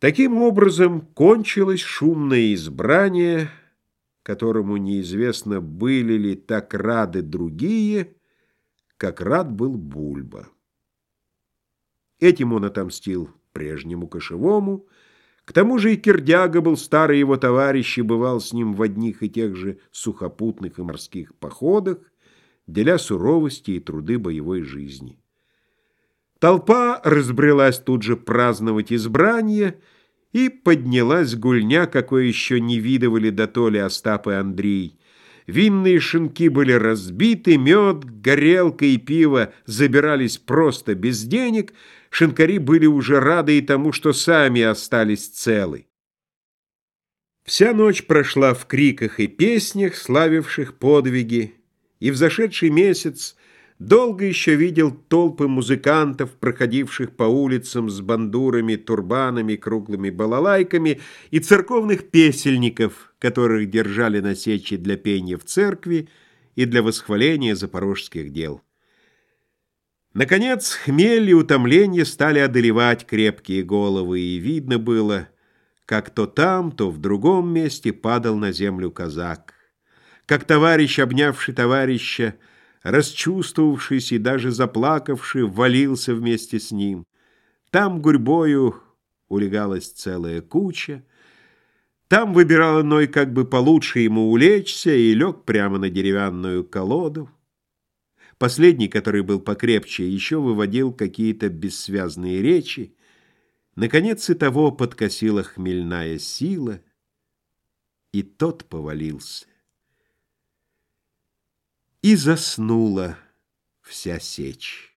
Таким образом кончилось шумное избрание, которому неизвестно, были ли так рады другие, как рад был Бульба. Этим он отомстил прежнему кошевому, к тому же и Кирдяга был старый его товарищ и бывал с ним в одних и тех же сухопутных и морских походах, деля суровости и труды боевой жизни. Толпа разбрелась тут же праздновать избрание, и поднялась гульня, какой еще не видывали до толи Остап и Андрей. Винные шинки были разбиты, мед, горелка и пиво забирались просто без денег, шинкари были уже рады и тому, что сами остались целы. Вся ночь прошла в криках и песнях, славивших подвиги, и в зашедший месяц Долго еще видел толпы музыкантов, проходивших по улицам с бандурами, турбанами, круглыми балалайками, и церковных песельников, которых держали на сече для пения в церкви и для восхваления запорожских дел. Наконец, хмель и утомление стали одолевать крепкие головы, и видно было, как то там, то в другом месте падал на землю казак. Как товарищ, обнявший товарища, расчувствовавшись и даже заплакавший, валился вместе с ним. Там гурьбою улегалась целая куча, там выбирал иной, как бы получше ему улечься, и лег прямо на деревянную колоду. Последний, который был покрепче, еще выводил какие-то бессвязные речи. Наконец и того подкосила хмельная сила, и тот повалился и заснула вся сечь.